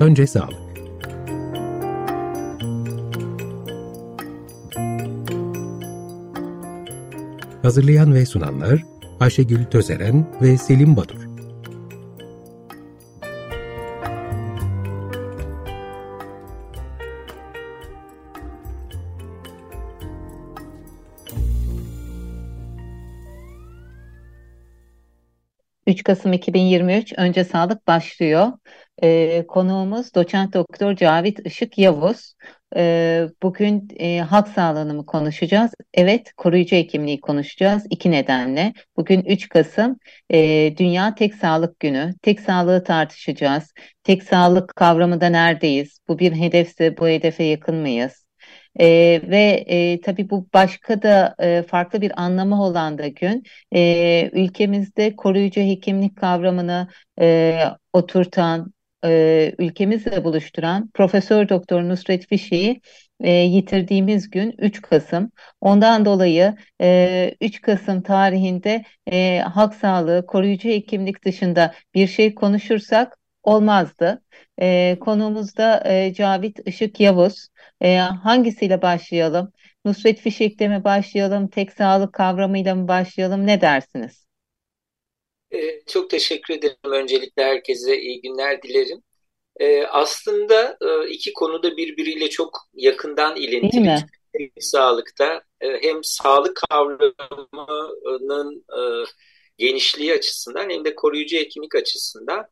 Önce sağlık. Hazırlayan ve sunanlar Ayşegül Tözeren ve Selim Badur. ...3 Kasım 2023 Önce Sağlık başlıyor. Ee, konuğumuz doçent doktor Cavit Işık Yavuz. Ee, bugün e, halk sağlığını mı konuşacağız? Evet, koruyucu hekimliği konuşacağız iki nedenle. Bugün 3 Kasım e, Dünya Tek Sağlık Günü. Tek sağlığı tartışacağız. Tek sağlık kavramında neredeyiz? Bu bir hedefse bu hedefe yakın mıyız? E, ve e, tabii bu başka da e, farklı bir anlamı olan da gün e, ülkemizde koruyucu hekimlik kavramını e, oturtan e, ülkemizle buluşturan Profesör Doktor Nusret Fişi'yi e, yitirdiğimiz gün 3 Kasım. Ondan dolayı e, 3 Kasım tarihinde e, halk sağlığı, koruyucu hekimlik dışında bir şey konuşursak olmazdı. E, konuğumuz da e, Cavit Işık Yavuz. E, hangisiyle başlayalım? Nusret Fişek'le mi başlayalım? Tek sağlık kavramıyla mı başlayalım? Ne dersiniz? Ee, çok teşekkür ederim. Öncelikle herkese iyi günler dilerim. Ee, aslında e, iki konuda birbiriyle çok yakından ilintili. Hem sağlıkta e, hem sağlık kavramının e, genişliği açısından hem de koruyucu hekimlik açısından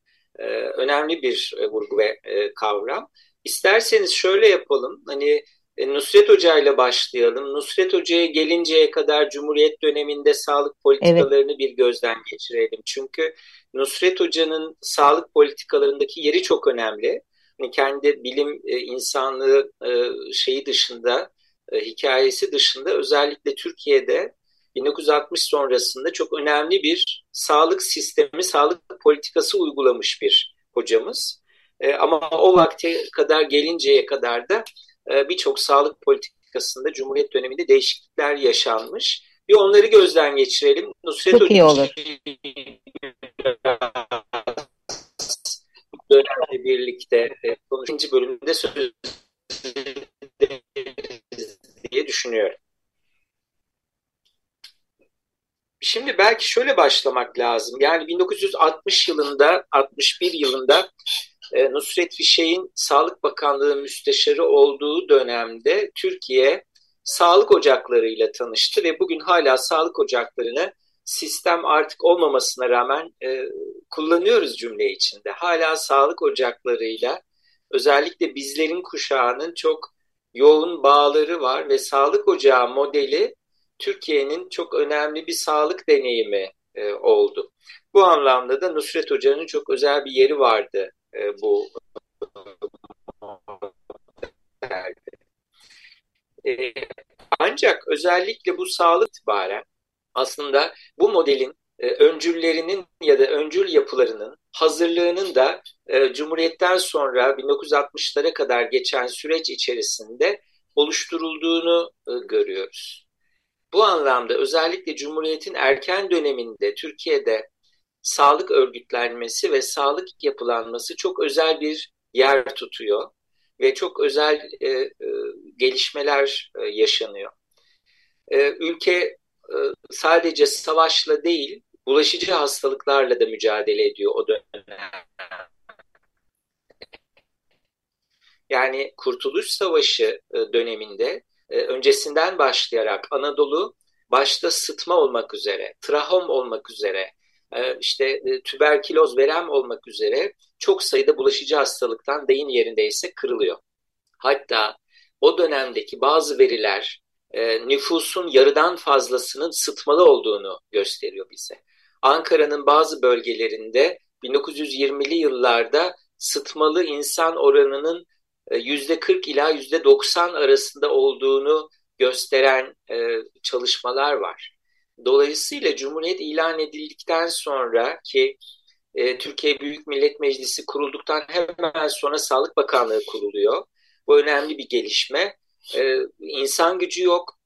önemli bir vurgu ve kavram. İsterseniz şöyle yapalım. Hani e, Nusret Hoca ile başlayalım. Nusret Hoca'ya gelinceye kadar Cumhuriyet döneminde sağlık politikalarını evet. bir gözden geçirelim. Çünkü Nusret Hoca'nın sağlık politikalarındaki yeri çok önemli. Yani kendi bilim e, insanlığı e, şeyi dışında, hikayesi dışında özellikle Türkiye'de 1960 sonrasında çok önemli bir sağlık sistemi, sağlık politikası uygulamış bir hocamız. Ama o vakte kadar gelinceye kadar da e, birçok sağlık politikasında Cumhuriyet döneminde değişiklikler yaşanmış. Bir onları gözden geçirelim. Nusret Çok iyi olur. Dönemle birlikte e, konuşunca bölümde söz diye düşünüyorum. Şimdi belki şöyle başlamak lazım. Yani 1960 yılında, 61 yılında e, Nusret Fişek'in Sağlık Bakanlığı müsteşarı olduğu dönemde Türkiye sağlık ocaklarıyla tanıştı ve bugün hala sağlık ocaklarını sistem artık olmamasına rağmen e, kullanıyoruz cümle içinde. Hala sağlık ocaklarıyla özellikle bizlerin kuşağının çok yoğun bağları var ve sağlık ocağı modeli Türkiye'nin çok önemli bir sağlık deneyimi e, oldu. Bu anlamda da Nusret Hoca'nın çok özel bir yeri vardı e, bu e, ancak özellikle bu sağlık itibaren aslında bu modelin e, öncüllerinin ya da öncül yapılarının hazırlığının da e, Cumhuriyet'ten sonra 1960'lara kadar geçen süreç içerisinde oluşturulduğunu görüyoruz. Bu anlamda özellikle Cumhuriyet'in erken döneminde Türkiye'de sağlık örgütlenmesi ve sağlık yapılanması çok özel bir yer tutuyor ve çok özel e, e, gelişmeler e, yaşanıyor. E, ülke e, sadece savaşla değil, bulaşıcı hastalıklarla da mücadele ediyor o dönem. Yani Kurtuluş Savaşı e, döneminde e, öncesinden başlayarak Anadolu başta sıtma olmak üzere, trahom olmak üzere, işte e, tüberküloz, verem olmak üzere çok sayıda bulaşıcı hastalıktan deyim yerindeyse kırılıyor. Hatta o dönemdeki bazı veriler e, nüfusun yarıdan fazlasının sıtmalı olduğunu gösteriyor bize. Ankara'nın bazı bölgelerinde 1920'li yıllarda sıtmalı insan oranının %40 ila %90 arasında olduğunu gösteren çalışmalar var. Dolayısıyla Cumhuriyet ilan edildikten sonra ki e, Türkiye Büyük Millet Meclisi kurulduktan hemen sonra Sağlık Bakanlığı kuruluyor. Bu önemli bir gelişme. E, insan gücü yok.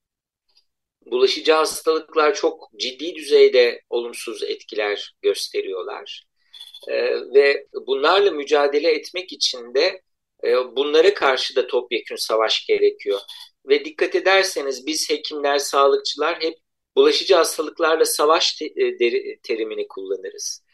Bulaşıcı hastalıklar çok ciddi düzeyde olumsuz etkiler gösteriyorlar. ve bunlarla mücadele etmek için de bunlara karşı da topyekün savaş gerekiyor. Ve dikkat ederseniz biz hekimler, sağlıkçılar hep bulaşıcı hastalıklarla savaş te, terimini kullanırız.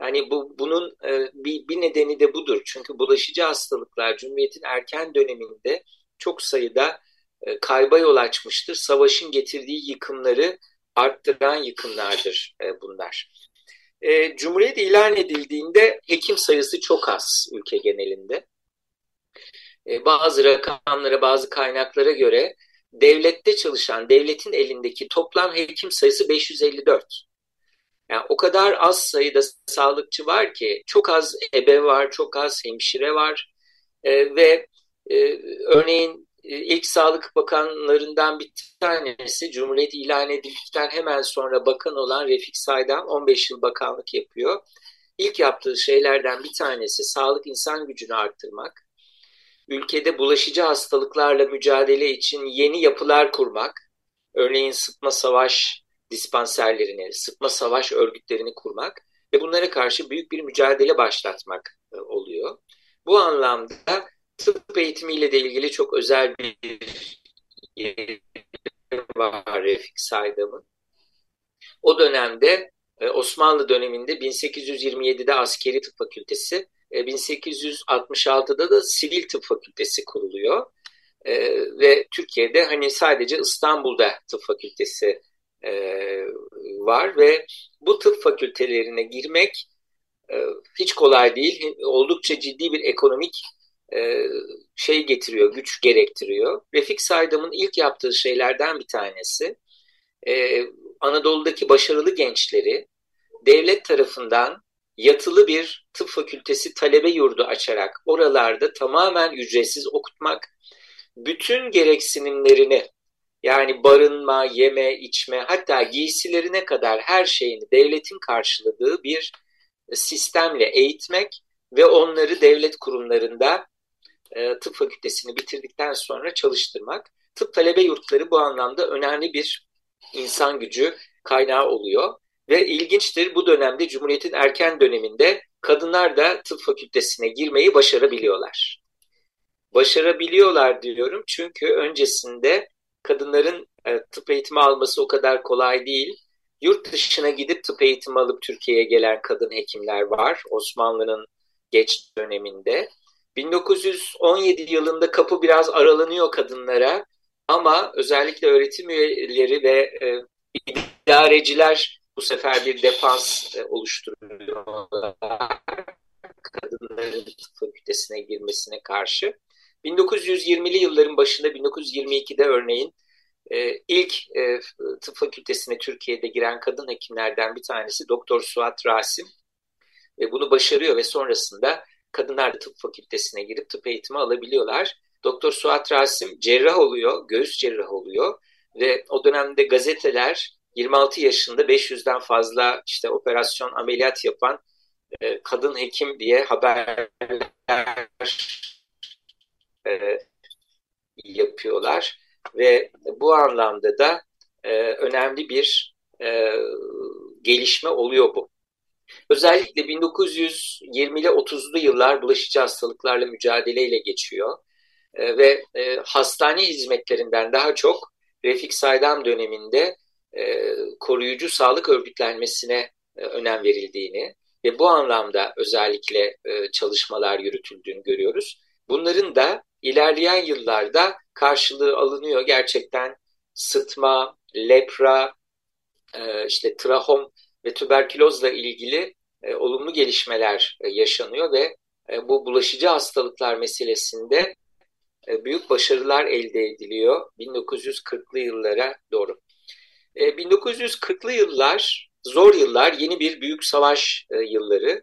Yani bu bunun e, bir, bir nedeni de budur. Çünkü bulaşıcı hastalıklar Cumhuriyet'in erken döneminde çok sayıda e, kayba yol açmıştır. Savaşın getirdiği yıkımları arttıran yıkımlardır e, bunlar. E, Cumhuriyet ilan edildiğinde hekim sayısı çok az ülke genelinde. E, bazı rakamlara, bazı kaynaklara göre devlette çalışan, devletin elindeki toplam hekim sayısı 554. Yani o kadar az sayıda sağlıkçı var ki çok az ebe var, çok az hemşire var e, ve e, örneğin e, ilk sağlık bakanlarından bir tanesi Cumhuriyet ilan edildikten hemen sonra bakan olan Refik Saydam 15 yıl bakanlık yapıyor. İlk yaptığı şeylerden bir tanesi sağlık insan gücünü arttırmak, ülkede bulaşıcı hastalıklarla mücadele için yeni yapılar kurmak, örneğin sıtma savaş dispanserlerini, sıtma savaş örgütlerini kurmak ve bunlara karşı büyük bir mücadele başlatmak e, oluyor. Bu anlamda tıp eğitimiyle de ilgili çok özel bir yeri var Refik Saydam'ın. O dönemde e, Osmanlı döneminde 1827'de askeri tıp fakültesi, 1866'da e, da sivil tıp fakültesi kuruluyor. Ve Türkiye'de hani sadece İstanbul'da tıp fakültesi var ve bu tıp fakültelerine girmek hiç kolay değil. Oldukça ciddi bir ekonomik e, şey getiriyor, güç gerektiriyor. Refik Saydam'ın ilk yaptığı şeylerden bir tanesi e, Anadolu'daki başarılı gençleri devlet tarafından yatılı bir tıp fakültesi talebe yurdu açarak oralarda tamamen ücretsiz okutmak, bütün gereksinimlerini yani barınma, yeme, içme hatta giysilerine kadar her şeyini devletin karşıladığı bir sistemle eğitmek ve onları devlet kurumlarında e, tıp fakültesini bitirdikten sonra çalıştırmak. Tıp talebe yurtları bu anlamda önemli bir insan gücü kaynağı oluyor. Ve ilginçtir bu dönemde Cumhuriyet'in erken döneminde kadınlar da tıp fakültesine girmeyi başarabiliyorlar. Başarabiliyorlar diyorum çünkü öncesinde kadınların e, tıp eğitimi alması o kadar kolay değil. Yurt dışına gidip tıp eğitimi alıp Türkiye'ye gelen kadın hekimler var Osmanlı'nın geç döneminde. 1917 yılında kapı biraz aralanıyor kadınlara ama özellikle öğretim üyeleri ve e, idareciler bu sefer bir defans e, oluşturuyorlar kadınların fakültesine girmesine karşı. 1920'li yılların başında 1922'de örneğin e, ilk e, tıp fakültesine Türkiye'de giren kadın hekimlerden bir tanesi Doktor Suat Rasim ve bunu başarıyor ve sonrasında kadınlar da tıp fakültesine girip tıp eğitimi alabiliyorlar. Doktor Suat Rasim cerrah oluyor, göğüs cerrah oluyor ve o dönemde gazeteler 26 yaşında 500'den fazla işte operasyon ameliyat yapan e, kadın hekim diye haberler e, yapıyorlar ve bu anlamda da e, önemli bir e, gelişme oluyor bu. Özellikle 1920'li 30'lu yıllar bulaşıcı hastalıklarla mücadeleyle geçiyor. E, ve e, hastane hizmetlerinden daha çok Refik Saydam döneminde e, koruyucu sağlık örgütlenmesine e, önem verildiğini ve bu anlamda özellikle e, çalışmalar yürütüldüğünü görüyoruz. Bunların da ilerleyen yıllarda karşılığı alınıyor. Gerçekten sıtma, lepra, e, işte trahom ve tüberkülozla ilgili e, olumlu gelişmeler e, yaşanıyor ve e, bu bulaşıcı hastalıklar meselesinde e, büyük başarılar elde ediliyor 1940'lı yıllara doğru. E, 1940'lı yıllar zor yıllar, yeni bir büyük savaş e, yılları.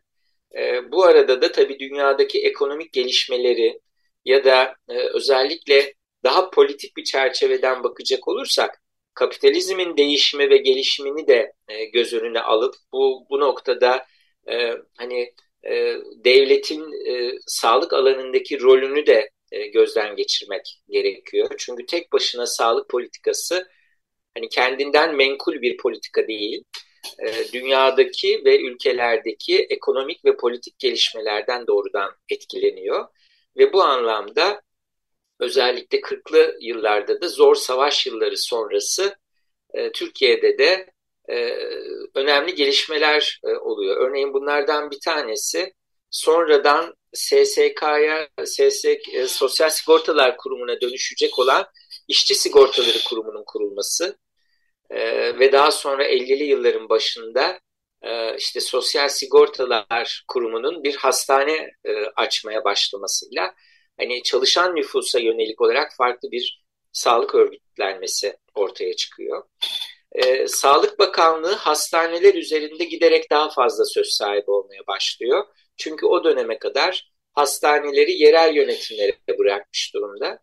E, bu arada da tabii dünyadaki ekonomik gelişmeleri ya da e, özellikle daha politik bir çerçeveden bakacak olursak kapitalizmin değişimi ve gelişimini de e, göz önüne alıp bu bu noktada e, hani e, devletin e, sağlık alanındaki rolünü de e, gözden geçirmek gerekiyor. Çünkü tek başına sağlık politikası hani kendinden menkul bir politika değil. e, dünyadaki ve ülkelerdeki ekonomik ve politik gelişmelerden doğrudan etkileniyor. Ve bu anlamda özellikle 40'lı yıllarda da zor savaş yılları sonrası e, Türkiye'de de e, önemli gelişmeler e, oluyor. Örneğin bunlardan bir tanesi sonradan SSK'ya, SSK, e, Sosyal Sigortalar Kurumu'na dönüşecek olan İşçi Sigortaları Kurumu'nun kurulması e, ve daha sonra 50'li yılların başında e, işte Sosyal Sigortalar Kurumu'nun bir hastane e, açmaya başlamasıyla hani çalışan nüfusa yönelik olarak farklı bir sağlık örgütlenmesi ortaya çıkıyor. Ee, Sağlık Bakanlığı hastaneler üzerinde giderek daha fazla söz sahibi olmaya başlıyor. Çünkü o döneme kadar hastaneleri yerel yönetimlere bırakmış durumda.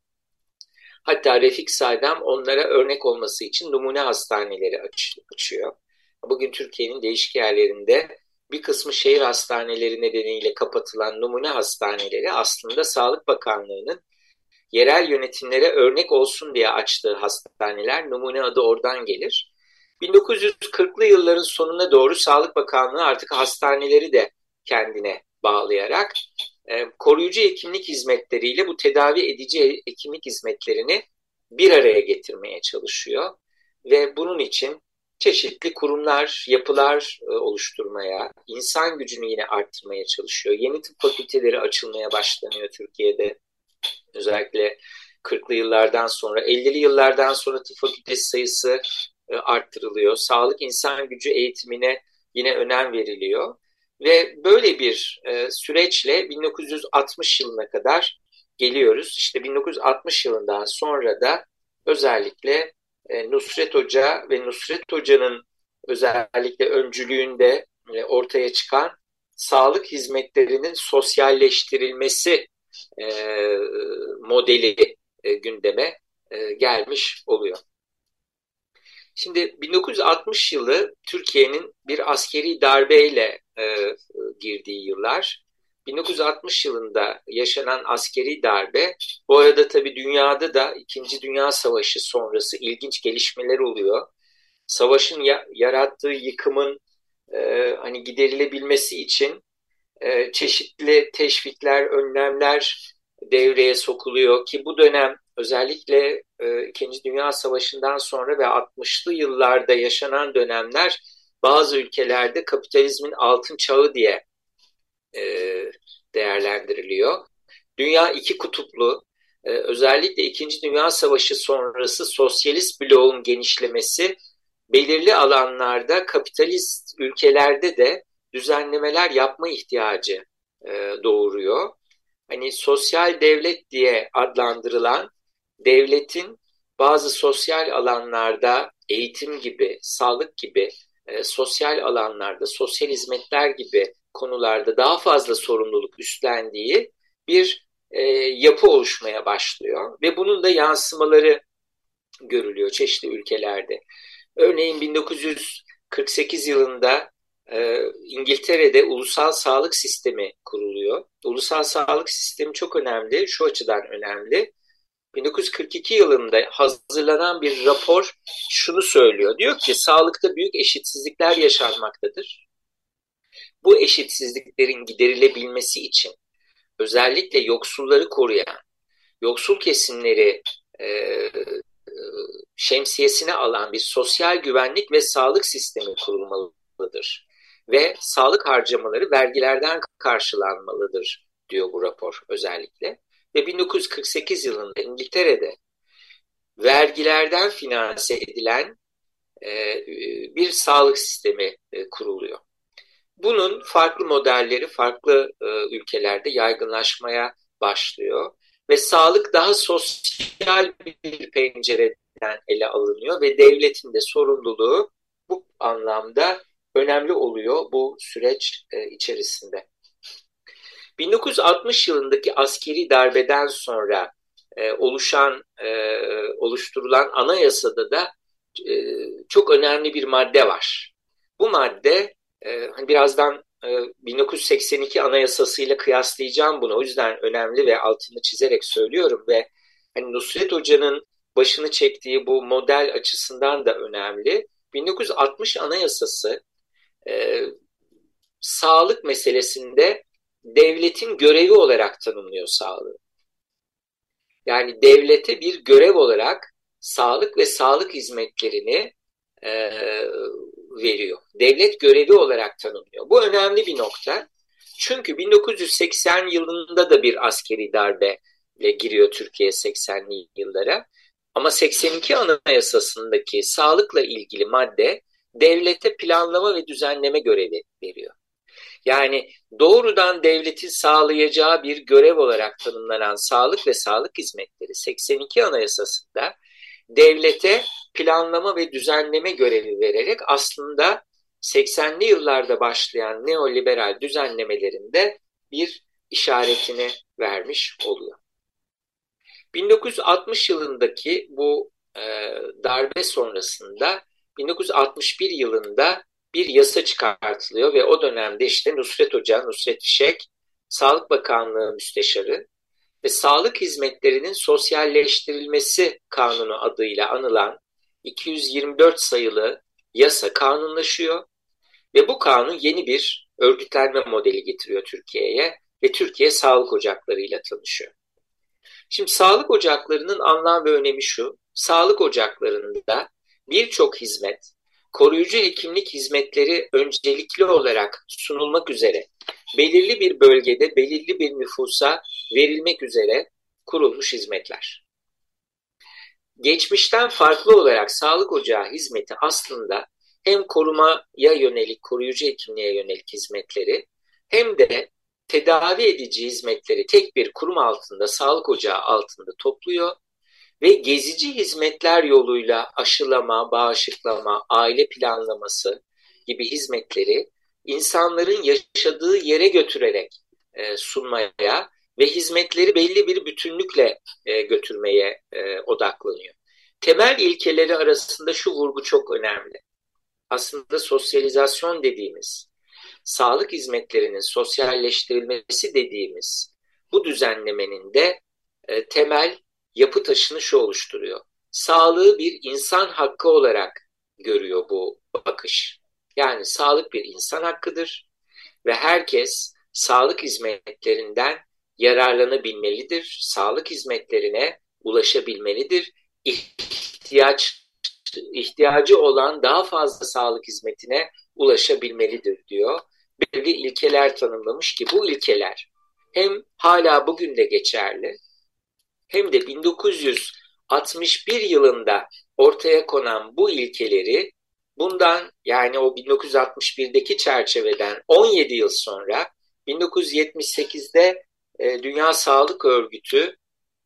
Hatta Refik Saydam onlara örnek olması için numune hastaneleri aç, açıyor. Bugün Türkiye'nin değişik yerlerinde bir kısmı şehir hastaneleri nedeniyle kapatılan numune hastaneleri aslında Sağlık Bakanlığı'nın yerel yönetimlere örnek olsun diye açtığı hastaneler. Numune adı oradan gelir. 1940'lı yılların sonuna doğru Sağlık Bakanlığı artık hastaneleri de kendine bağlayarak e, koruyucu hekimlik hizmetleriyle bu tedavi edici hekimlik hizmetlerini bir araya getirmeye çalışıyor. Ve bunun için çeşitli kurumlar, yapılar e, oluşturmaya, insan gücünü yine arttırmaya çalışıyor. Yeni tıp fakülteleri açılmaya başlanıyor Türkiye'de. Özellikle 40'lı yıllardan sonra, 50'li yıllardan sonra tıp fakültesi sayısı e, arttırılıyor. Sağlık insan gücü eğitimine yine önem veriliyor. Ve böyle bir e, süreçle 1960 yılına kadar geliyoruz. İşte 1960 yılından sonra da özellikle e, Nusret Hoca ve Nusret Hoca'nın özellikle öncülüğünde e, ortaya çıkan sağlık hizmetlerinin sosyalleştirilmesi e, modeli e, gündeme e, gelmiş oluyor. Şimdi 1960 yılı Türkiye'nin bir askeri darbeyle e, girdiği yıllar. 1960 yılında yaşanan askeri darbe, bu arada tabii dünyada da İkinci Dünya Savaşı sonrası ilginç gelişmeler oluyor. Savaşın ya, yarattığı yıkımın e, hani giderilebilmesi için e, çeşitli teşvikler, önlemler devreye sokuluyor ki bu dönem özellikle e, İkinci Dünya Savaşı'ndan sonra ve 60'lı yıllarda yaşanan dönemler bazı ülkelerde kapitalizmin altın çağı diye e, değerlendiriliyor. Dünya iki kutuplu, e, özellikle İkinci Dünya Savaşı sonrası sosyalist bloğun genişlemesi belirli alanlarda kapitalist ülkelerde de düzenlemeler yapma ihtiyacı e, doğuruyor. Hani sosyal devlet diye adlandırılan devletin bazı sosyal alanlarda eğitim gibi, sağlık gibi, e, sosyal alanlarda, sosyal hizmetler gibi konularda daha fazla sorumluluk üstlendiği bir e, yapı oluşmaya başlıyor. Ve bunun da yansımaları görülüyor çeşitli ülkelerde. Örneğin 1948 yılında e, İngiltere'de ulusal sağlık sistemi kuruluyor. Ulusal sağlık sistemi çok önemli, şu açıdan önemli. 1942 yılında hazırlanan bir rapor şunu söylüyor. Diyor ki sağlıkta büyük eşitsizlikler yaşanmaktadır. Bu eşitsizliklerin giderilebilmesi için özellikle yoksulları koruyan, yoksul kesimleri e, şemsiyesine alan bir sosyal güvenlik ve sağlık sistemi kurulmalıdır. Ve sağlık harcamaları vergilerden karşılanmalıdır diyor bu rapor özellikle ve 1948 yılında İngiltere'de vergilerden finanse edilen e, bir sağlık sistemi e, kuruluyor. Bunun farklı modelleri farklı e, ülkelerde yaygınlaşmaya başlıyor ve sağlık daha sosyal bir pencereden ele alınıyor ve devletin de sorumluluğu bu anlamda önemli oluyor bu süreç içerisinde. 1960 yılındaki askeri darbeden sonra e, oluşan, e, oluşturulan anayasada da e, çok önemli bir madde var. Bu madde e, hani birazdan e, 1982 anayasasıyla kıyaslayacağım bunu. O yüzden önemli ve altını çizerek söylüyorum ve hani Nusret Hoca'nın başını çektiği bu model açısından da önemli. 1960 Anayasası e, sağlık meselesinde devletin görevi olarak tanımlıyor sağlığı. Yani devlete bir görev olarak sağlık ve sağlık hizmetlerini e, veriyor. Devlet görevi olarak tanımlıyor. Bu önemli bir nokta. Çünkü 1980 yılında da bir askeri darbe giriyor Türkiye 80'li yıllara. Ama 82 Anayasası'ndaki sağlıkla ilgili madde devlete planlama ve düzenleme görevi veriyor. Yani doğrudan devletin sağlayacağı bir görev olarak tanımlanan sağlık ve sağlık hizmetleri 82 Anayasası'nda devlete planlama ve düzenleme görevi vererek aslında 80'li yıllarda başlayan neoliberal düzenlemelerinde bir işaretini vermiş oluyor. 1960 yılındaki bu e, darbe sonrasında 1961 yılında bir yasa çıkartılıyor ve o dönemde işte Nusret Hoca, Nusret Fişek, Sağlık Bakanlığı Müsteşarı ve sağlık hizmetlerinin sosyalleştirilmesi kanunu adıyla anılan 224 sayılı yasa kanunlaşıyor ve bu kanun yeni bir örgütlenme modeli getiriyor Türkiye'ye ve Türkiye sağlık ocaklarıyla tanışıyor. Şimdi sağlık ocaklarının anlam ve önemi şu. Sağlık ocaklarında birçok hizmet, koruyucu hekimlik hizmetleri öncelikli olarak sunulmak üzere belirli bir bölgede belirli bir nüfusa verilmek üzere kurulmuş hizmetler. Geçmişten farklı olarak sağlık ocağı hizmeti aslında hem korumaya yönelik, koruyucu hekimliğe yönelik hizmetleri hem de tedavi edici hizmetleri tek bir kurum altında, sağlık ocağı altında topluyor ve gezici hizmetler yoluyla aşılama, bağışıklama, aile planlaması gibi hizmetleri insanların yaşadığı yere götürerek e, sunmaya ve hizmetleri belli bir bütünlükle e, götürmeye e, odaklanıyor. Temel ilkeleri arasında şu vurgu çok önemli. Aslında sosyalizasyon dediğimiz, sağlık hizmetlerinin sosyalleştirilmesi dediğimiz bu düzenlemenin de e, temel yapı taşını şu oluşturuyor. Sağlığı bir insan hakkı olarak görüyor bu bakış. Yani sağlık bir insan hakkıdır ve herkes sağlık hizmetlerinden yararlanabilmelidir. Sağlık hizmetlerine ulaşabilmelidir. İhtiyaç ihtiyacı olan daha fazla sağlık hizmetine ulaşabilmelidir diyor. Belli ilkeler tanımlamış ki bu ilkeler hem hala bugün de geçerli hem de 1961 yılında ortaya konan bu ilkeleri bundan yani o 1961'deki çerçeveden 17 yıl sonra 1978'de e, Dünya Sağlık Örgütü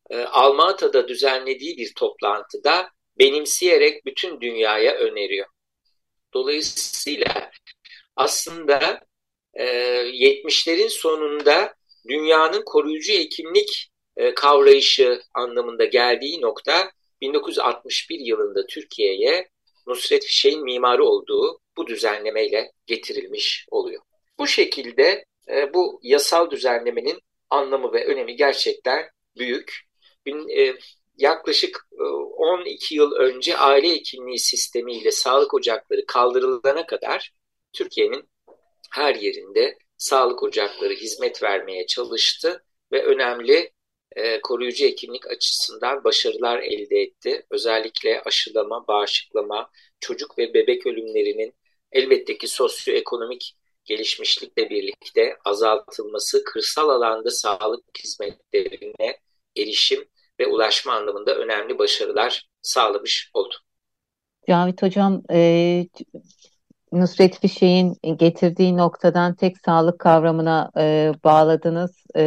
e, Almata'da düzenlediği bir toplantıda benimseyerek bütün dünyaya öneriyor. Dolayısıyla aslında e, 70'lerin sonunda dünyanın koruyucu hekimlik e, kavrayışı anlamında geldiği nokta 1961 yılında Türkiye'ye Nusret Fişek'in mimarı olduğu bu düzenlemeyle getirilmiş oluyor. Bu şekilde e, bu yasal düzenlemenin anlamı ve önemi gerçekten büyük. E, yaklaşık 12 yıl önce aile hekimliği sistemiyle sağlık ocakları kaldırılana kadar Türkiye'nin her yerinde sağlık ocakları hizmet vermeye çalıştı ve önemli e, koruyucu hekimlik açısından başarılar elde etti. Özellikle aşılama, bağışıklama, çocuk ve bebek ölümlerinin elbette ki sosyoekonomik gelişmişlikle birlikte azaltılması, kırsal alanda sağlık hizmetlerine erişim ve ulaşma anlamında önemli başarılar sağlamış oldu. Cavit Hocam, e, Nusret Fişek'in getirdiği noktadan tek sağlık kavramına e, bağladınız e,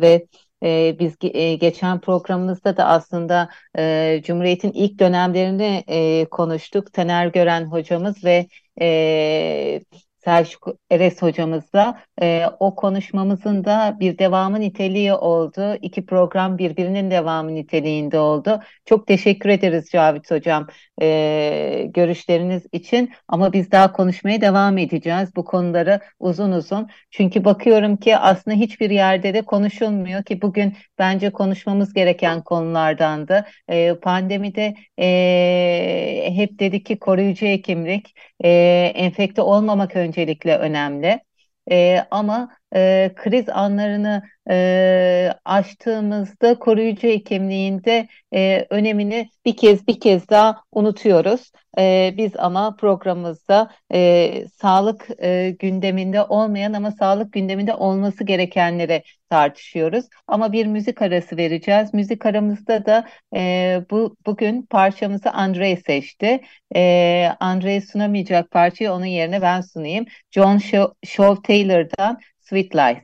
ve e, biz e, geçen programımızda da aslında e, Cumhuriyet'in ilk dönemlerini e, konuştuk. Taner Gören hocamız ve e, Selçuk Eres hocamızla. E, o konuşmamızın da bir devamı niteliği oldu. İki program birbirinin devamı niteliğinde oldu. Çok teşekkür ederiz Cavit hocam e, görüşleriniz için. Ama biz daha konuşmaya devam edeceğiz bu konuları uzun uzun. Çünkü bakıyorum ki aslında hiçbir yerde de konuşulmuyor ki bugün bence konuşmamız gereken konulardandı. E, pandemide e, hep dedik ki koruyucu hekimlik, enfekte olmamak öncelikle önemli. E, ama e, kriz anlarını e, aştığımızda koruyucu hekimliğinde e, önemini bir kez bir kez daha unutuyoruz. E, biz ama programımızda e, sağlık e, gündeminde olmayan ama sağlık gündeminde olması gerekenleri tartışıyoruz. Ama bir müzik arası vereceğiz. Müzik aramızda da e, bu bugün parçamızı Andre seçti. E, Andre sunamayacak parçayı onun yerine ben sunayım. John Shaw Taylor'dan Sweet Lies.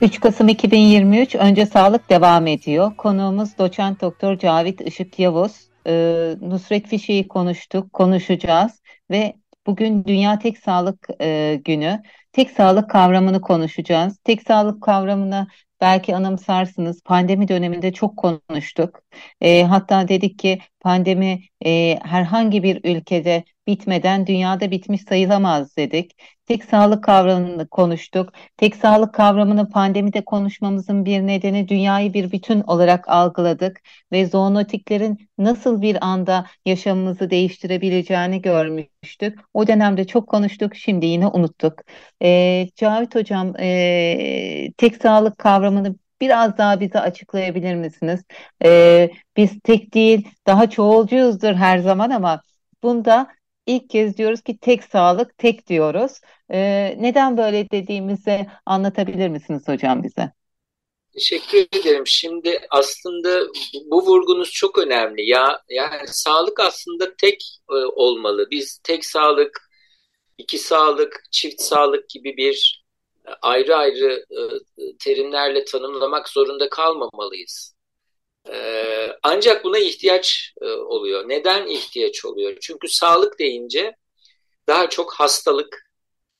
3 Kasım 2023 Önce Sağlık devam ediyor. Konuğumuz doçent doktor Cavit Işık Yavuz. Ee, Nusret Fişe'yi konuştuk, konuşacağız ve bugün Dünya Tek Sağlık e, Günü. Tek sağlık kavramını konuşacağız. Tek sağlık kavramını belki anımsarsınız pandemi döneminde çok konuştuk. E, hatta dedik ki pandemi e, herhangi bir ülkede bitmeden dünyada bitmiş sayılamaz dedik. Tek sağlık kavramını konuştuk. Tek sağlık kavramını pandemide konuşmamızın bir nedeni dünyayı bir bütün olarak algıladık ve zoonotiklerin nasıl bir anda yaşamımızı değiştirebileceğini görmüştük. O dönemde çok konuştuk, şimdi yine unuttuk. E, Cavit Hocam, e, tek sağlık kavramını biraz daha bize açıklayabilir misiniz? E, biz tek değil, daha çoğulcuyuzdur her zaman ama bunda ilk kez diyoruz ki tek sağlık, tek diyoruz. Ee, neden böyle dediğimizi anlatabilir misiniz hocam bize? Teşekkür ederim. Şimdi aslında bu vurgunuz çok önemli. Ya yani sağlık aslında tek e, olmalı. Biz tek sağlık, iki sağlık, çift sağlık gibi bir ayrı ayrı e, terimlerle tanımlamak zorunda kalmamalıyız. E, ancak buna ihtiyaç e, oluyor. Neden ihtiyaç oluyor? Çünkü sağlık deyince daha çok hastalık,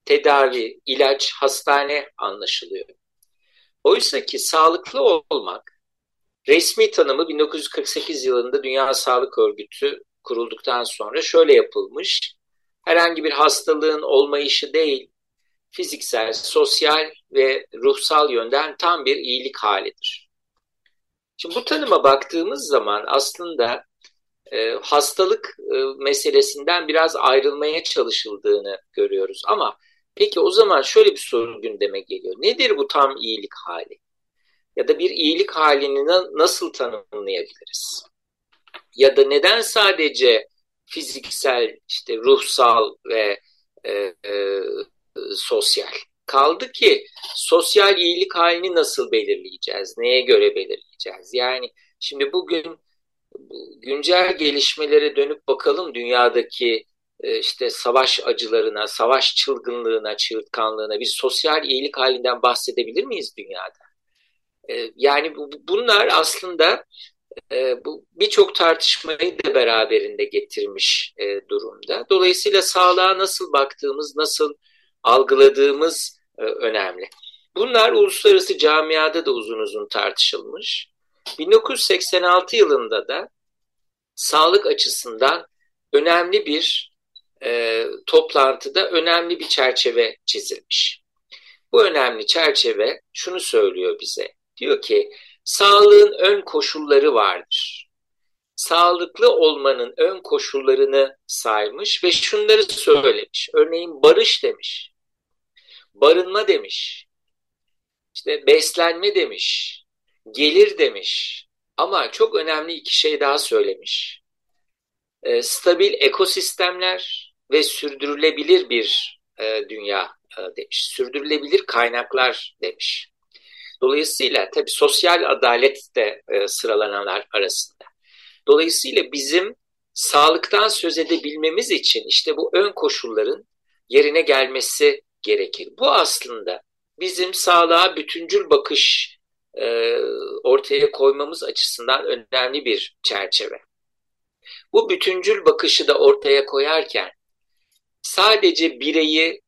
tedavi, ilaç, hastane anlaşılıyor. Oysa ki sağlıklı olmak resmi tanımı 1948 yılında Dünya Sağlık Örgütü kurulduktan sonra şöyle yapılmış. Herhangi bir hastalığın olmayışı değil, fiziksel, sosyal ve ruhsal yönden tam bir iyilik halidir. Şimdi bu tanıma baktığımız zaman aslında e, hastalık e, meselesinden biraz ayrılmaya çalışıldığını görüyoruz. Ama peki o zaman şöyle bir soru gündeme geliyor. Nedir bu tam iyilik hali? Ya da bir iyilik halini nasıl tanımlayabiliriz? Ya da neden sadece fiziksel, işte ruhsal ve e, e, sosyal? Kaldı ki sosyal iyilik halini nasıl belirleyeceğiz? Neye göre belirleyeceğiz? Yani şimdi bugün güncel gelişmelere dönüp bakalım dünyadaki e, işte savaş acılarına, savaş çılgınlığına, çığırtkanlığına bir sosyal iyilik halinden bahsedebilir miyiz dünyada? E, yani bunlar aslında e, bu birçok tartışmayı da beraberinde getirmiş durumda. Dolayısıyla sağlığa nasıl baktığımız, nasıl algıladığımız önemli. Bunlar uluslararası camiada da uzun uzun tartışılmış. 1986 yılında da sağlık açısından önemli bir e, toplantıda önemli bir çerçeve çizilmiş. Bu önemli çerçeve şunu söylüyor bize. Diyor ki sağlığın ön koşulları vardır. Sağlıklı olmanın ön koşullarını saymış ve şunları söylemiş. Örneğin barış demiş. Barınma demiş. İşte beslenme demiş gelir demiş ama çok önemli iki şey daha söylemiş. E, stabil ekosistemler ve sürdürülebilir bir e, dünya e, demiş. Sürdürülebilir kaynaklar demiş. Dolayısıyla tabii sosyal adalet de e, sıralananlar arasında. Dolayısıyla bizim sağlıktan söz edebilmemiz için işte bu ön koşulların yerine gelmesi gerekir. Bu aslında bizim sağlığa bütüncül bakış e, ortaya koymamız açısından önemli bir çerçeve. Bu bütüncül bakışı da ortaya koyarken sadece bireyi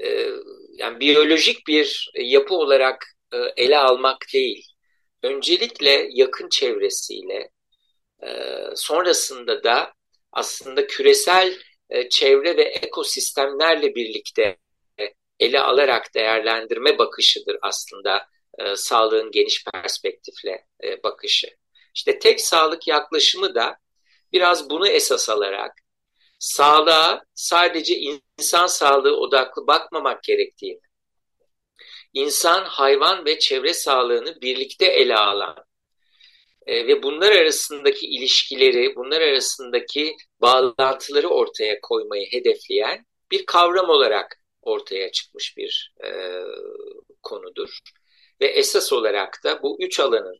e, yani biyolojik bir yapı olarak e, ele almak değil. Öncelikle yakın çevresiyle, e, sonrasında da aslında küresel e, çevre ve ekosistemlerle birlikte ele alarak değerlendirme bakışıdır aslında e, sağlığın geniş perspektifle e, bakışı. İşte tek sağlık yaklaşımı da biraz bunu esas alarak sağlığa sadece insan sağlığı odaklı bakmamak gerektiğini, insan, hayvan ve çevre sağlığını birlikte ele alan e, ve bunlar arasındaki ilişkileri, bunlar arasındaki bağlantıları ortaya koymayı hedefleyen bir kavram olarak ortaya çıkmış bir e, konudur. Ve esas olarak da bu üç alanın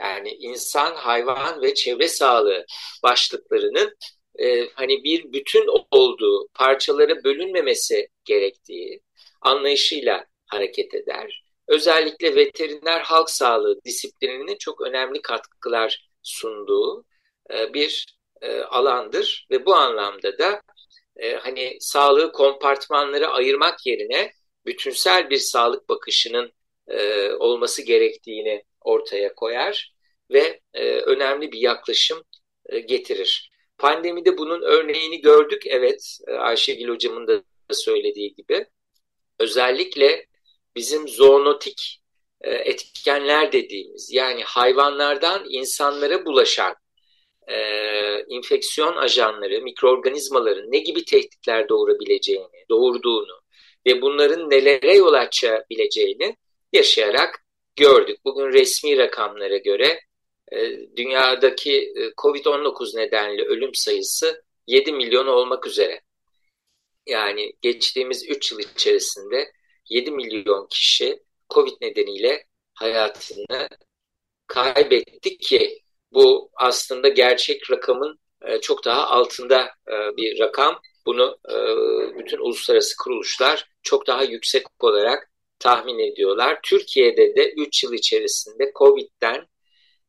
yani insan, hayvan ve çevre sağlığı başlıklarının e, hani bir bütün olduğu, parçalara bölünmemesi gerektiği anlayışıyla hareket eder. Özellikle veteriner halk sağlığı disiplininin çok önemli katkılar sunduğu e, bir e, alandır ve bu anlamda da e, hani sağlığı kompartmanlara ayırmak yerine bütünsel bir sağlık bakışının e, olması gerektiğini ortaya koyar ve e, önemli bir yaklaşım e, getirir. Pandemide bunun örneğini gördük. Evet e, Ayşegül hocamın da söylediği gibi. Özellikle bizim zoonotik e, etkenler dediğimiz yani hayvanlardan insanlara bulaşan e, infeksiyon ajanları, mikroorganizmaların ne gibi tehditler doğurabileceğini, doğurduğunu ve bunların nelere yol açabileceğini yaşayarak gördük. Bugün resmi rakamlara göre e, dünyadaki e, COVID-19 nedenli ölüm sayısı 7 milyon olmak üzere. Yani geçtiğimiz 3 yıl içerisinde 7 milyon kişi COVID nedeniyle hayatını kaybetti ki bu aslında gerçek rakamın e, çok daha altında bir rakam. Bunu bütün uluslararası kuruluşlar çok daha yüksek olarak tahmin ediyorlar. Türkiye'de de 3 yıl içerisinde COVID'den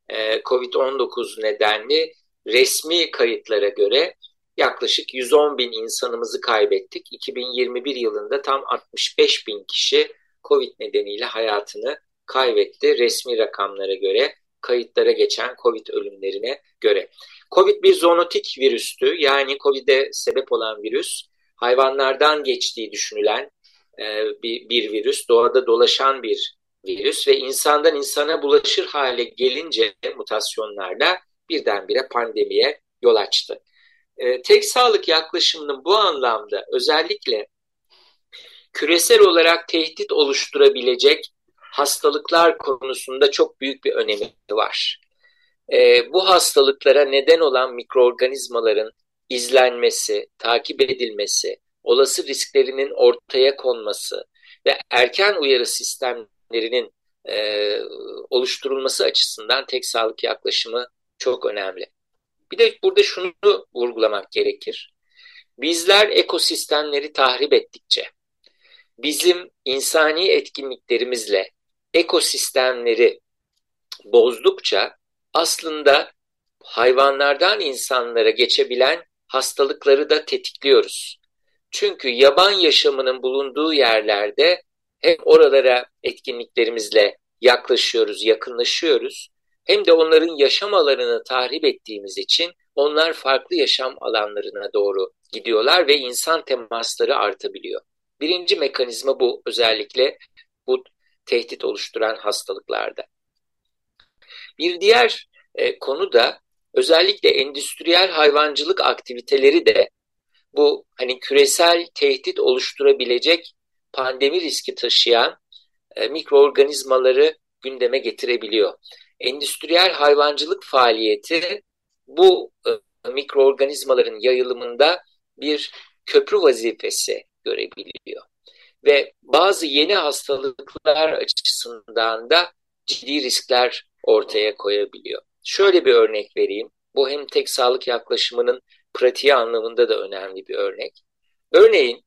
e, COVID-19 nedenli resmi kayıtlara göre yaklaşık 110 bin insanımızı kaybettik. 2021 yılında tam 65 bin kişi COVID nedeniyle hayatını kaybetti resmi rakamlara göre, kayıtlara geçen COVID ölümlerine göre. COVID bir zoonotik virüstü yani COVID'e sebep olan virüs hayvanlardan geçtiği düşünülen e, bir, bir virüs, doğada dolaşan bir virüs ve insandan insana bulaşır hale gelince mutasyonlarla birdenbire pandemiye yol açtı. E, tek sağlık yaklaşımının bu anlamda özellikle küresel olarak tehdit oluşturabilecek hastalıklar konusunda çok büyük bir önemi var. E, bu hastalıklara neden olan mikroorganizmaların izlenmesi, takip edilmesi, olası risklerinin ortaya konması ve erken uyarı sistemlerinin e, oluşturulması açısından tek sağlık yaklaşımı çok önemli. Bir de burada şunu vurgulamak gerekir. Bizler ekosistemleri tahrip ettikçe, bizim insani etkinliklerimizle ekosistemleri bozdukça aslında hayvanlardan insanlara geçebilen hastalıkları da tetikliyoruz. Çünkü yaban yaşamının bulunduğu yerlerde hem oralara etkinliklerimizle yaklaşıyoruz, yakınlaşıyoruz hem de onların yaşam alanını tahrip ettiğimiz için onlar farklı yaşam alanlarına doğru gidiyorlar ve insan temasları artabiliyor. Birinci mekanizma bu özellikle bu tehdit oluşturan hastalıklarda. Bir diğer e, konu da özellikle endüstriyel hayvancılık aktiviteleri de bu hani küresel tehdit oluşturabilecek pandemi riski taşıyan e, mikroorganizmaları gündeme getirebiliyor. Endüstriyel hayvancılık faaliyeti bu e, mikroorganizmaların yayılımında bir köprü vazifesi görebiliyor. Ve bazı yeni hastalıklar açısından da ciddi riskler ortaya koyabiliyor. Şöyle bir örnek vereyim. Bu hem tek sağlık yaklaşımının pratiği anlamında da önemli bir örnek. Örneğin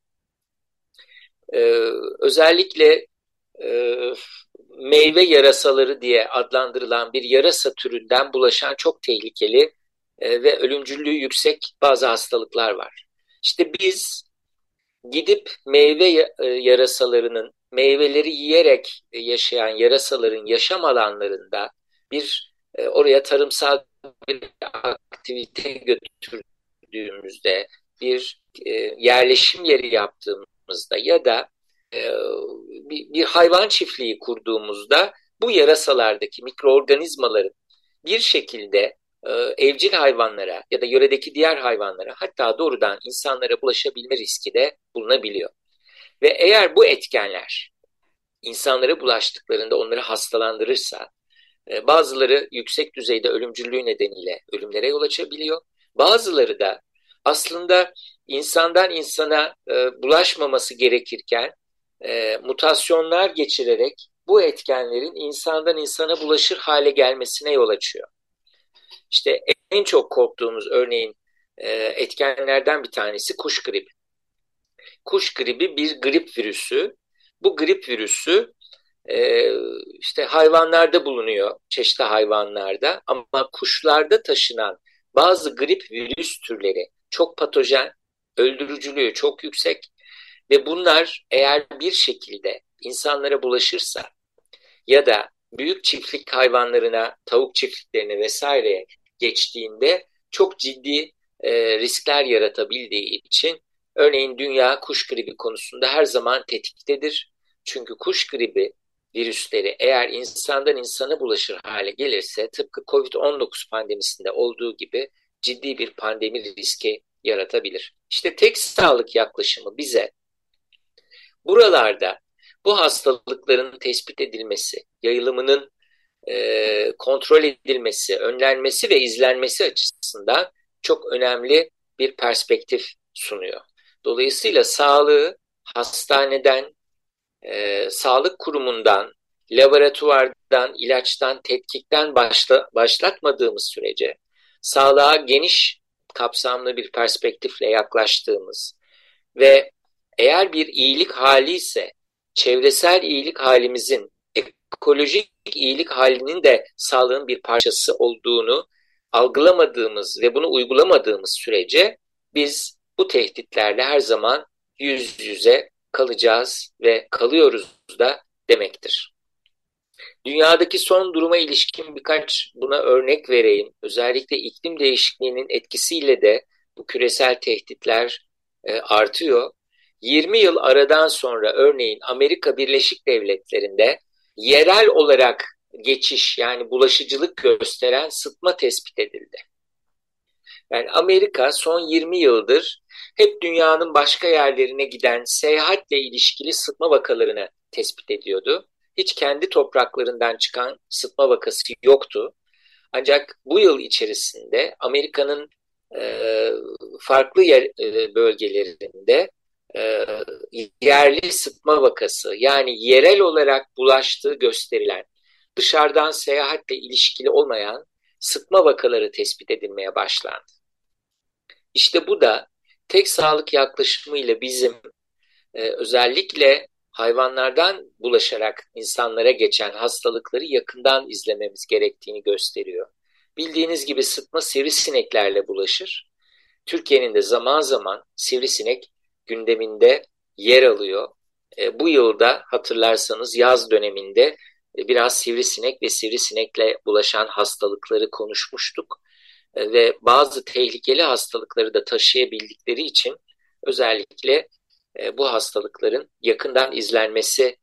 e, özellikle e, meyve yarasaları diye adlandırılan bir yarasa türünden bulaşan çok tehlikeli e, ve ölümcüllüğü yüksek bazı hastalıklar var. İşte biz gidip meyve e, yarasalarının meyveleri yiyerek yaşayan yarasaların yaşam alanlarında bir e, oraya tarımsal bir aktivite götürdüğümüzde bir e, yerleşim yeri yaptığımızda ya da bir hayvan çiftliği kurduğumuzda bu yarasalardaki mikroorganizmaların bir şekilde evcil hayvanlara ya da yöredeki diğer hayvanlara hatta doğrudan insanlara bulaşabilme riski de bulunabiliyor. Ve eğer bu etkenler insanlara bulaştıklarında onları hastalandırırsa e, bazıları yüksek düzeyde ölümcüllüğü nedeniyle ölümlere yol açabiliyor. Bazıları da aslında insandan insana e, bulaşmaması gerekirken e, mutasyonlar geçirerek bu etkenlerin insandan insana bulaşır hale gelmesine yol açıyor. İşte en çok korktuğumuz örneğin etkenlerden bir tanesi kuş gribi. Kuş gribi bir grip virüsü. Bu grip virüsü e, işte hayvanlarda bulunuyor, çeşitli hayvanlarda. Ama kuşlarda taşınan bazı grip virüs türleri çok patojen, öldürücülüğü çok yüksek. Ve bunlar eğer bir şekilde insanlara bulaşırsa ya da büyük çiftlik hayvanlarına, tavuk çiftliklerine vesaireye geçtiğinde çok ciddi e, riskler yaratabildiği için Örneğin dünya kuş gribi konusunda her zaman tetiktedir. Çünkü kuş gribi virüsleri eğer insandan insana bulaşır hale gelirse tıpkı COVID-19 pandemisinde olduğu gibi ciddi bir pandemi riski yaratabilir. İşte tek sağlık yaklaşımı bize buralarda bu hastalıkların tespit edilmesi, yayılımının e, kontrol edilmesi, önlenmesi ve izlenmesi açısından çok önemli bir perspektif sunuyor. Dolayısıyla sağlığı hastaneden, e, sağlık kurumundan, laboratuvardan, ilaçtan, tetkikten başla, başlatmadığımız sürece sağlığa geniş kapsamlı bir perspektifle yaklaştığımız ve eğer bir iyilik hali ise çevresel iyilik halimizin ekolojik iyilik halinin de sağlığın bir parçası olduğunu algılamadığımız ve bunu uygulamadığımız sürece biz bu tehditlerle her zaman yüz yüze kalacağız ve kalıyoruz da demektir. Dünyadaki son duruma ilişkin birkaç buna örnek vereyim. Özellikle iklim değişikliğinin etkisiyle de bu küresel tehditler e, artıyor. 20 yıl aradan sonra örneğin Amerika Birleşik Devletleri'nde yerel olarak geçiş yani bulaşıcılık gösteren sıtma tespit edildi. Yani Amerika son 20 yıldır hep dünyanın başka yerlerine giden seyahatle ilişkili sıtma vakalarını tespit ediyordu. Hiç kendi topraklarından çıkan sıtma vakası yoktu. Ancak bu yıl içerisinde Amerika'nın e, farklı yer, e, bölgelerinde e, yerli sıtma vakası yani yerel olarak bulaştığı gösterilen dışarıdan seyahatle ilişkili olmayan sıtma vakaları tespit edilmeye başlandı. İşte bu da tek sağlık yaklaşımıyla bizim e, özellikle hayvanlardan bulaşarak insanlara geçen hastalıkları yakından izlememiz gerektiğini gösteriyor. Bildiğiniz gibi sıtma sivrisineklerle bulaşır. Türkiye'nin de zaman zaman sivrisinek gündeminde yer alıyor. E, bu yılda hatırlarsanız yaz döneminde e, biraz sivrisinek ve sivrisinekle bulaşan hastalıkları konuşmuştuk. E, ve bazı tehlikeli hastalıkları da taşıyabildikleri için özellikle e, bu hastalıkların yakından izlenmesi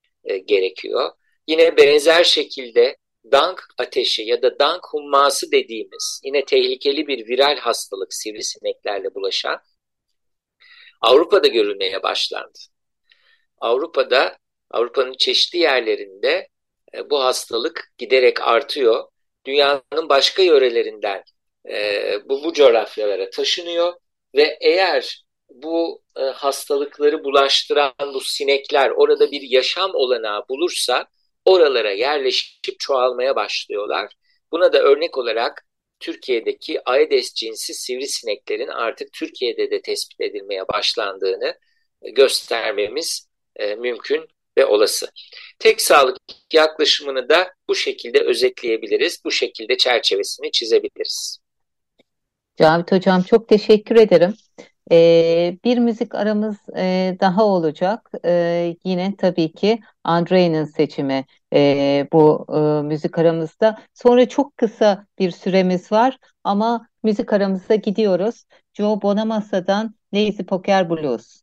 gerekiyor. Yine benzer şekilde dank ateşi ya da dank humması dediğimiz yine tehlikeli bir viral hastalık sivrisineklerle bulaşan Avrupa'da görülmeye başlandı. Avrupa'da Avrupa'nın çeşitli yerlerinde bu hastalık giderek artıyor. Dünyanın başka yörelerinden e, bu, bu coğrafyalara taşınıyor ve eğer bu e, hastalıkları bulaştıran bu sinekler orada bir yaşam olanağı bulursa oralara yerleşip çoğalmaya başlıyorlar. Buna da örnek olarak Türkiye'deki Aedes cinsi sivrisineklerin artık Türkiye'de de tespit edilmeye başlandığını göstermemiz e, mümkün ve olası. Tek sağlık yaklaşımını da bu şekilde özetleyebiliriz, bu şekilde çerçevesini çizebiliriz. Cavit Hocam çok teşekkür ederim. E, bir müzik aramız e, daha olacak. E, yine tabii ki Andrei'nin seçimi e, bu e, müzik aramızda. Sonra çok kısa bir süremiz var ama müzik aramıza gidiyoruz. Joe Bonamassa'dan Lazy Poker Blues.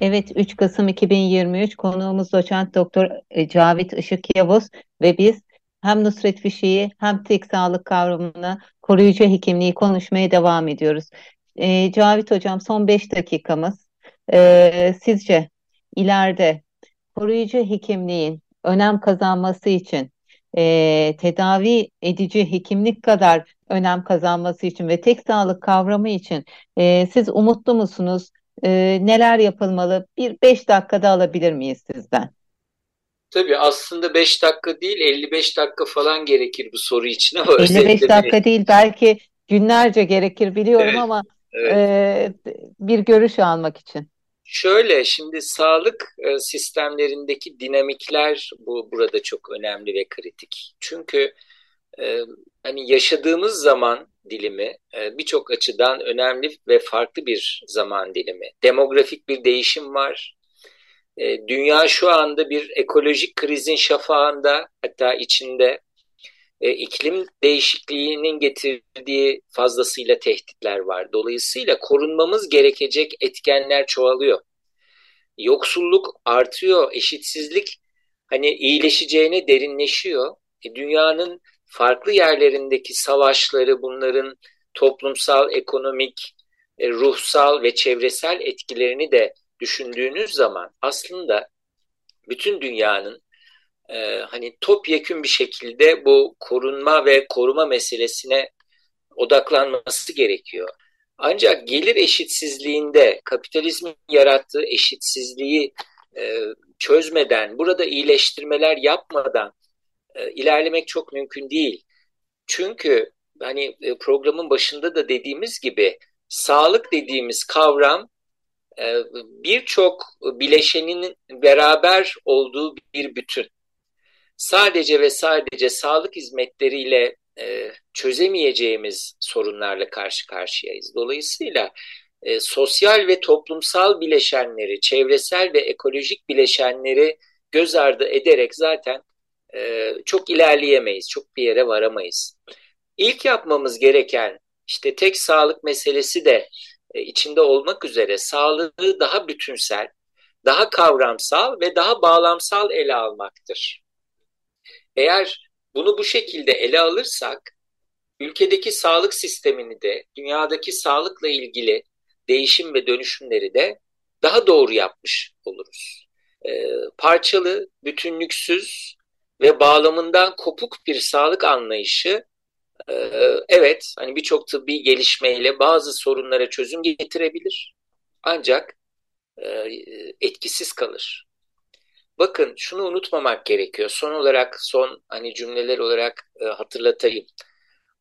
Evet 3 Kasım 2023 konuğumuz doçent doktor e, Cavit Işık Yavuz ve biz hem Nusret Fişi'yi hem tek sağlık kavramını koruyucu hekimliği konuşmaya devam ediyoruz. E, Cavit Hocam son 5 dakikamız. E, sizce ileride koruyucu hekimliğin önem kazanması için e, tedavi edici hekimlik kadar önem kazanması için ve tek sağlık kavramı için e, siz umutlu musunuz? E, neler yapılmalı? Bir beş dakikada alabilir miyiz sizden? Tabii aslında 5 dakika değil 55 dakika falan gerekir bu soru için ama 55 dakika değil belki günlerce gerekir biliyorum evet, ama evet. E, bir görüş almak için. Şöyle şimdi sağlık e, sistemlerindeki dinamikler bu burada çok önemli ve kritik. Çünkü e, hani yaşadığımız zaman dilimi e, birçok açıdan önemli ve farklı bir zaman dilimi. Demografik bir değişim var. E, dünya şu anda bir ekolojik krizin şafağında hatta içinde e, iklim değişikliğinin getirdiği fazlasıyla tehditler var. Dolayısıyla korunmamız gerekecek etkenler çoğalıyor. Yoksulluk artıyor, eşitsizlik hani iyileşeceğine derinleşiyor. E, dünyanın farklı yerlerindeki savaşları, bunların toplumsal, ekonomik, e, ruhsal ve çevresel etkilerini de düşündüğünüz zaman aslında bütün dünyanın e, hani topyekün bir şekilde bu korunma ve koruma meselesine odaklanması gerekiyor. Ancak gelir eşitsizliğinde kapitalizmin yarattığı eşitsizliği e, çözmeden, burada iyileştirmeler yapmadan e, ilerlemek çok mümkün değil. Çünkü hani e, programın başında da dediğimiz gibi sağlık dediğimiz kavram e, birçok bileşenin beraber olduğu bir bütün. Sadece ve sadece sağlık hizmetleriyle e, çözemeyeceğimiz sorunlarla karşı karşıyayız. Dolayısıyla e, sosyal ve toplumsal bileşenleri, çevresel ve ekolojik bileşenleri göz ardı ederek zaten e, çok ilerleyemeyiz, çok bir yere varamayız. İlk yapmamız gereken işte tek sağlık meselesi de e, içinde olmak üzere sağlığı daha bütünsel, daha kavramsal ve daha bağlamsal ele almaktır. Eğer bunu bu şekilde ele alırsak ülkedeki sağlık sistemini de dünyadaki sağlıkla ilgili değişim ve dönüşümleri de daha doğru yapmış oluruz. E, parçalı, bütünlüksüz ve bağlamından kopuk bir sağlık anlayışı e, evet hani birçok tıbbi gelişmeyle bazı sorunlara çözüm getirebilir ancak e, etkisiz kalır. Bakın şunu unutmamak gerekiyor. Son olarak son hani cümleler olarak e, hatırlatayım.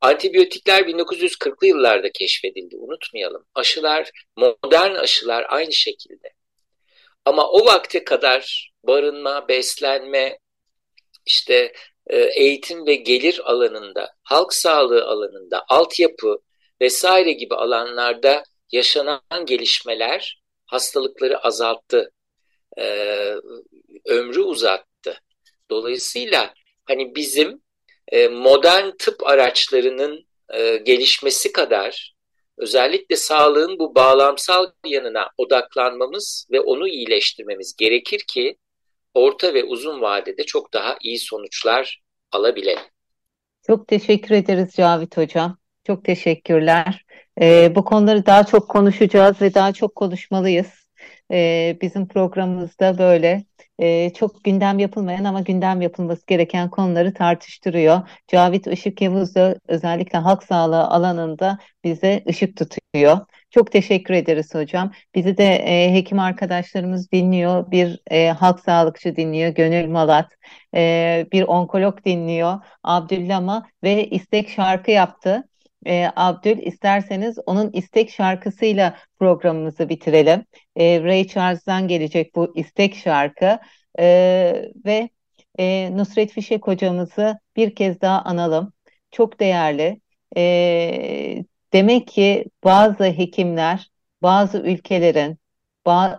Antibiyotikler 1940'lı yıllarda keşfedildi. Unutmayalım. Aşılar, modern aşılar aynı şekilde. Ama o vakte kadar barınma, beslenme, işte e, eğitim ve gelir alanında, halk sağlığı alanında, altyapı vesaire gibi alanlarda yaşanan gelişmeler hastalıkları azalttı, e, ömrü uzattı. Dolayısıyla hani bizim e, modern tıp araçlarının gelişmesi kadar özellikle sağlığın bu bağlamsal yanına odaklanmamız ve onu iyileştirmemiz gerekir ki orta ve uzun vadede çok daha iyi sonuçlar alabilelim. Çok teşekkür ederiz Cavit Hocam. Çok teşekkürler. Ee, bu konuları daha çok konuşacağız ve daha çok konuşmalıyız. Ee, bizim programımızda böyle e, çok gündem yapılmayan ama gündem yapılması gereken konuları tartıştırıyor. Cavit Işık Yavuz da özellikle halk sağlığı alanında bize ışık tutuyor. Çok teşekkür ederiz hocam. Bizi de e, hekim arkadaşlarımız dinliyor. Bir e, halk sağlıkçı dinliyor, Gönül Malat. E, bir onkolog dinliyor, Abdüllama ve istek şarkı yaptı. E, Abdül isterseniz onun istek şarkısıyla programımızı bitirelim. E, Ray Charles'dan gelecek bu istek şarkı e, ve e, Nusret Fişek hocamızı bir kez daha analım. Çok değerli. E, Demek ki bazı hekimler bazı ülkelerin,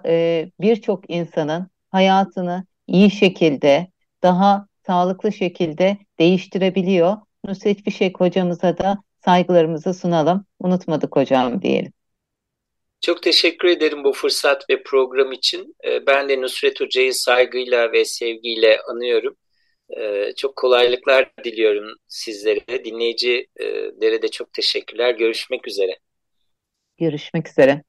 e, birçok insanın hayatını iyi şekilde, daha sağlıklı şekilde değiştirebiliyor. Nusret Fişek hocamıza da saygılarımızı sunalım. Unutmadık hocam diyelim. Çok teşekkür ederim bu fırsat ve program için. Ee, ben de Nusret Hoca'yı saygıyla ve sevgiyle anıyorum. Ee, çok kolaylıklar diliyorum sizlere. Dinleyicilere de çok teşekkürler. Görüşmek üzere. Görüşmek üzere.